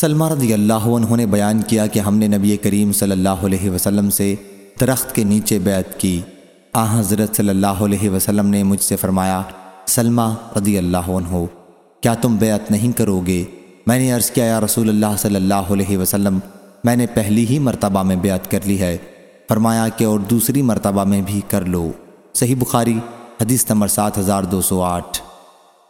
سلمہ رضی اللہ عنہ نے بیان کیا کہ ہم نے نبی کریم صلی اللہ علیہ وسلم سے درخت کے نیچے بیعت کی۔ آ حضرت صلی اللہ علیہ وسلم نے مجھ سے فرمایا، سلمہ رضی اللہ عنہ، کیا تم بیعت نہیں کرو گے؟ میں نے عرض کیا، یا رسول اللہ صلی اللہ علیہ وسلم، میں نے پہلی ہی مرتبہ میں بیعت کر لی ہے۔ فرمایا کہ اور دوسری مرتبہ میں بھی کر لو۔ صحیح بخاری، حدیث نمبر سات ہزار دو سو آٹھ۔